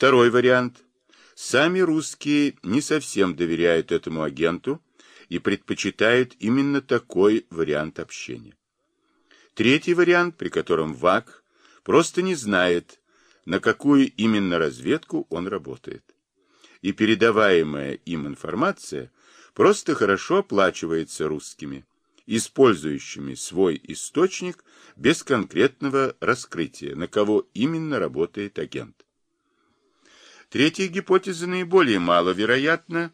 Второй вариант. Сами русские не совсем доверяют этому агенту и предпочитают именно такой вариант общения. Третий вариант, при котором ВАК просто не знает, на какую именно разведку он работает. И передаваемая им информация просто хорошо оплачивается русскими, использующими свой источник без конкретного раскрытия, на кого именно работает агент. Третья гипотеза наиболее маловероятна,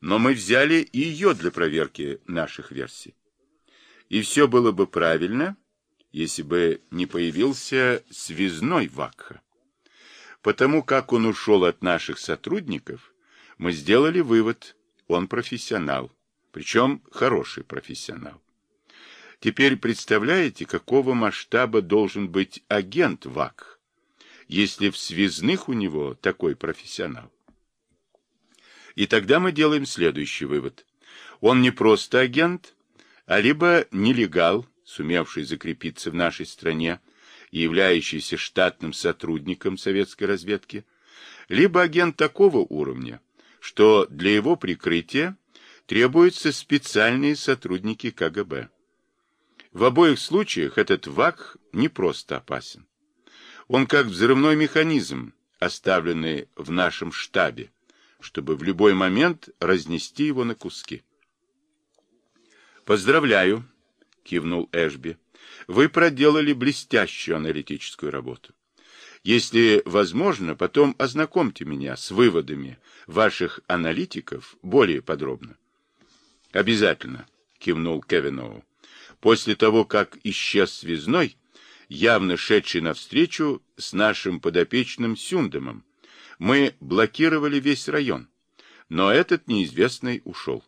но мы взяли ее для проверки наших версий. И все было бы правильно, если бы не появился связной Вакха. Потому как он ушел от наших сотрудников, мы сделали вывод, он профессионал, причем хороший профессионал. Теперь представляете, какого масштаба должен быть агент ВАК, если в связных у него такой профессионал? И тогда мы делаем следующий вывод. Он не просто агент, а либо нелегал, сумевший закрепиться в нашей стране и являющийся штатным сотрудником советской разведки, либо агент такого уровня, что для его прикрытия требуются специальные сотрудники КГБ. В обоих случаях этот ВАК не просто опасен. Он как взрывной механизм, оставленный в нашем штабе, чтобы в любой момент разнести его на куски. «Поздравляю», — кивнул Эшби. «Вы проделали блестящую аналитическую работу. Если возможно, потом ознакомьте меня с выводами ваших аналитиков более подробно». «Обязательно», — кивнул Кевиноу. После того, как исчез связной, явно шедший навстречу с нашим подопечным Сюндемом, мы блокировали весь район, но этот неизвестный ушел.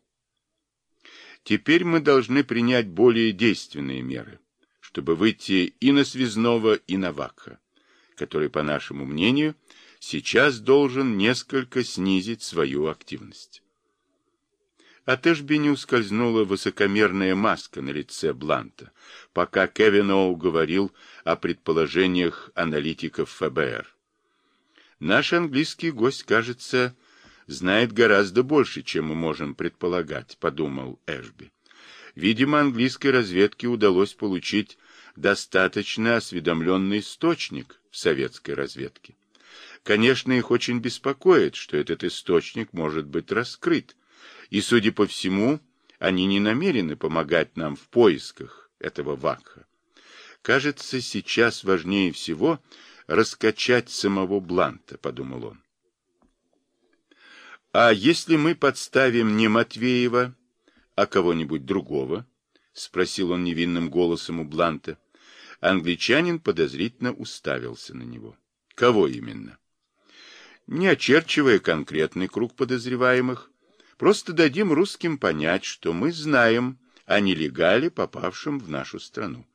Теперь мы должны принять более действенные меры, чтобы выйти и на связного, и на Вакха, который, по нашему мнению, сейчас должен несколько снизить свою активность. От Эшби не ускользнула высокомерная маска на лице Бланта, пока Кевин Оу говорил о предположениях аналитиков ФБР. Наш английский гость, кажется, знает гораздо больше, чем мы можем предполагать, подумал Эшби. Видимо, английской разведке удалось получить достаточно осведомленный источник в советской разведке. Конечно, их очень беспокоит, что этот источник может быть раскрыт, и, судя по всему, они не намерены помогать нам в поисках этого Вакха. Кажется, сейчас важнее всего раскачать самого Бланта, подумал он. А если мы подставим не Матвеева, а кого-нибудь другого? спросил он невинным голосом у Бланта. Англичанин подозрительно уставился на него. Кого именно? Не очерчивая конкретный круг подозреваемых, Просто дадим русским понять, что мы знаем о нелегале, попавшем в нашу страну.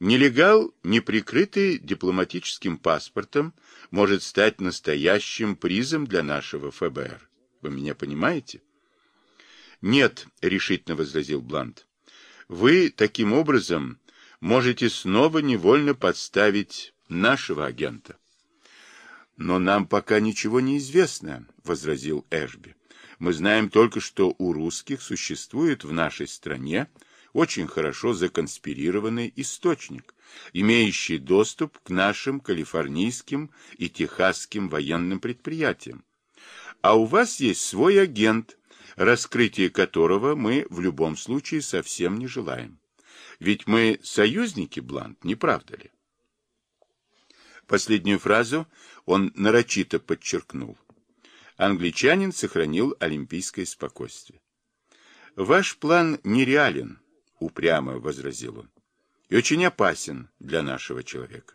Нелегал, не прикрытый дипломатическим паспортом, может стать настоящим призом для нашего ФБР. Вы меня понимаете? Нет, решительно возразил Блант. Вы таким образом можете снова невольно подставить нашего агента. Но нам пока ничего не известно, возразил Эшби. Мы знаем только, что у русских существует в нашей стране очень хорошо законспирированный источник, имеющий доступ к нашим калифорнийским и техасским военным предприятиям. А у вас есть свой агент, раскрытие которого мы в любом случае совсем не желаем. Ведь мы союзники, Блант, не правда ли? Последнюю фразу он нарочито подчеркнул англичанин сохранил олимпийское спокойствие. «Ваш план нереален», — упрямо возразил он, — «и очень опасен для нашего человека.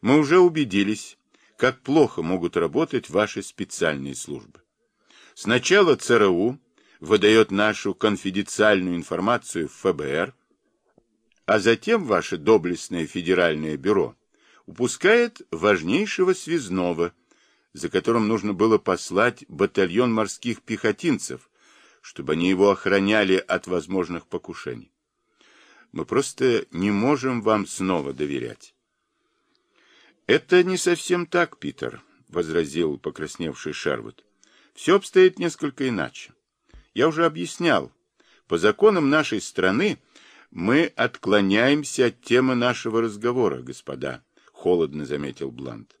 Мы уже убедились, как плохо могут работать ваши специальные службы. Сначала ЦРУ выдает нашу конфиденциальную информацию в ФБР, а затем ваше доблестное федеральное бюро упускает важнейшего связного – за которым нужно было послать батальон морских пехотинцев, чтобы они его охраняли от возможных покушений. Мы просто не можем вам снова доверять. Это не совсем так, Питер, возразил покрасневший Шервуд. Все обстоит несколько иначе. Я уже объяснял. По законам нашей страны мы отклоняемся от темы нашего разговора, господа, холодно заметил Блант.